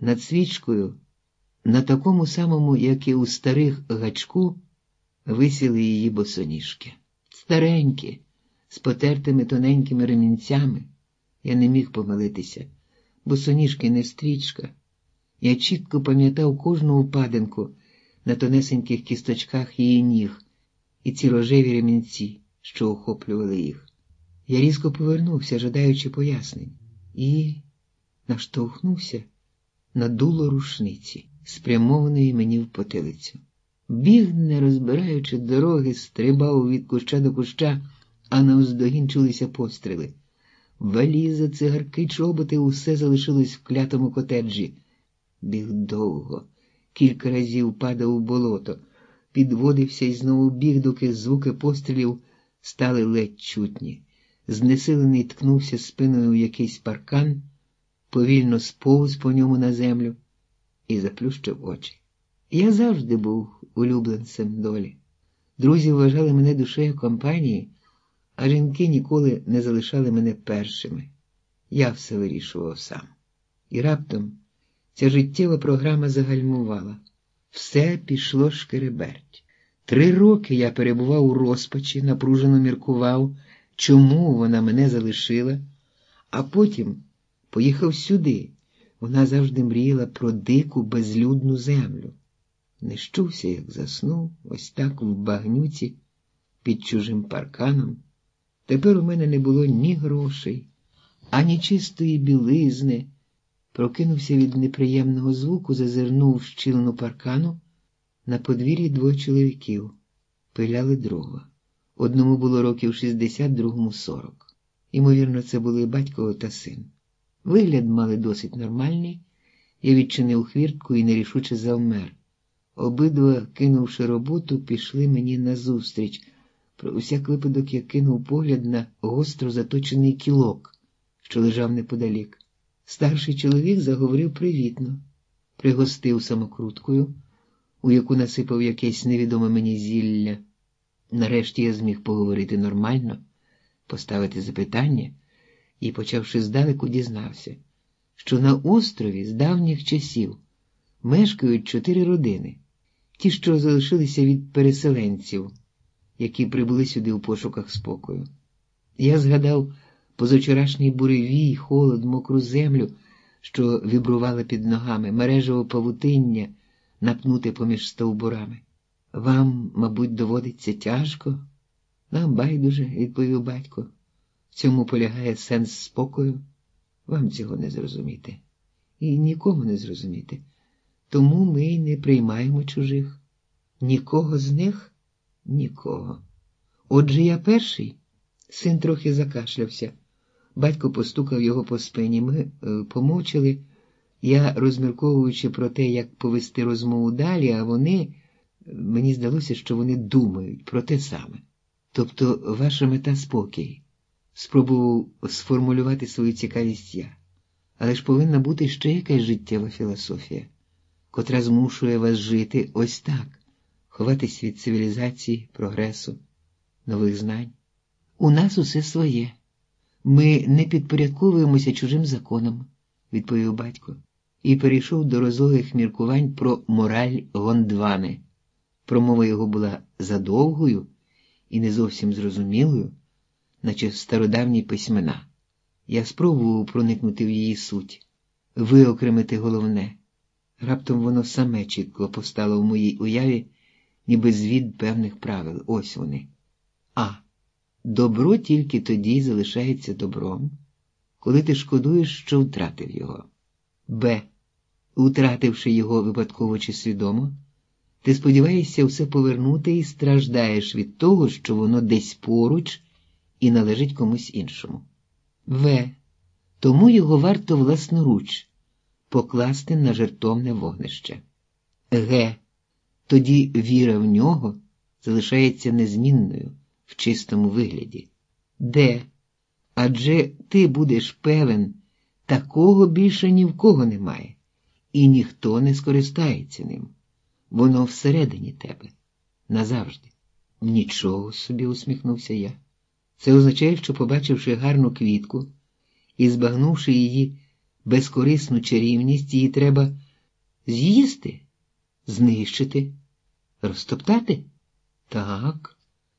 Над свічкою, на такому самому, як і у старих гачку, висіли її босоніжки. Старенькі, з потертими тоненькими ремінцями. Я не міг помилитися, босоніжки не стрічка. Я чітко пам'ятав кожну упадинку на тонесеньких кісточках її ніг і ці рожеві ремінці, що охоплювали їх. Я різко повернувся, жадаючи пояснень, і наштовхнувся на дуло рушниці, спрямованої мені в потилицю. Біг, не розбираючи дороги, стрибав від куща до куща, а навздогін чулися постріли. Валіза, цигарки, чоботи, усе залишилось в клятому котеджі. Біг довго, кілька разів падав у болото, підводився і знову біг, доки звуки пострілів стали ледь чутні. Знесилений ткнувся спиною в якийсь паркан, повільно сповз по ньому на землю і заплющив очі. Я завжди був улюбленцем долі. Друзі вважали мене душею компанії, а жінки ніколи не залишали мене першими. Я все вирішував сам. І раптом ця життєва програма загальмувала. Все пішло шкереберть. Три роки я перебував у розпачі, напружено міркував, чому вона мене залишила, а потім поїхав сюди. Вона завжди мріяла про дику безлюдну землю. Не щувся, як заснув, ось так в багнюці під чужим парканом. Тепер у мене не було ні грошей, ані чистої білизни. Прокинувся від неприємного звуку, зазирнув в щілину паркану. На подвір'ї двоє чоловіків пиляли дрова. Одному було років 60, другому 40. Ймовірно, це були батько та син. Вигляд мали досить нормальний. Я відчинив хвіртку і нерішуче завмер. Обидва, кинувши роботу, пішли мені назустріч. Про усяк випадок я кинув погляд на гостро заточений кілок, що лежав неподалік. Старший чоловік заговорив привітно, пригостив самокруткою, у яку насипав якесь невідоме мені зілля. Нарешті я зміг поговорити нормально, поставити запитання і, почавши здалеку, дізнався, що на острові з давніх часів мешкають чотири родини, ті, що залишилися від переселенців, які прибули сюди у пошуках спокою. Я згадав позавчорашній буревій, холод, мокру землю, що вібрувала під ногами, мережево павутиння, напнуте поміж стовбурами. Вам, мабуть, доводиться тяжко? Нам байдуже, відповів батько. Цьому полягає сенс спокою. Вам цього не зрозуміти. І нікому не зрозуміти. Тому ми й не приймаємо чужих. Нікого з них? Нікого. Отже я перший. Син трохи закашлявся. Батько постукав його по спині. Ми е, помовчали, я розмірковуючи про те, як повести розмову далі, а вони, мені здалося, що вони думають про те саме. Тобто, ваша мета спокій. Спробував сформулювати свою цікавість я. Але ж повинна бути ще якась життєва філософія, котра змушує вас жити ось так, ховатись від цивілізації, прогресу, нових знань. У нас усе своє. Ми не підпорядковуємося чужим законам, відповів батько, і перейшов до розлогих міркувань про мораль Гондвани. Промова його була задовгою і не зовсім зрозумілою, наче стародавні письмена. Я спробував проникнути в її суть, виокремити головне. Раптом воно саме чітко постало в моїй уяві, ніби звід певних правил. Ось вони. А. Добро тільки тоді залишається добром, коли ти шкодуєш, що втратив його. Б. Утративши його випадково чи свідомо, ти сподіваєшся все повернути і страждаєш від того, що воно десь поруч і належить комусь іншому. В. Тому його варто власноруч покласти на жертовне вогнище. Г. Тоді віра в нього залишається незмінною в чистому вигляді. Де? Адже ти будеш певен, такого більше ні в кого немає, і ніхто не скористається ним. Воно всередині тебе назавжди. Нічого собі, усміхнувся я. Це означає, що, побачивши гарну квітку і збагнувши її безкорисну чарівність, її треба з'їсти, знищити, розтоптати? Так.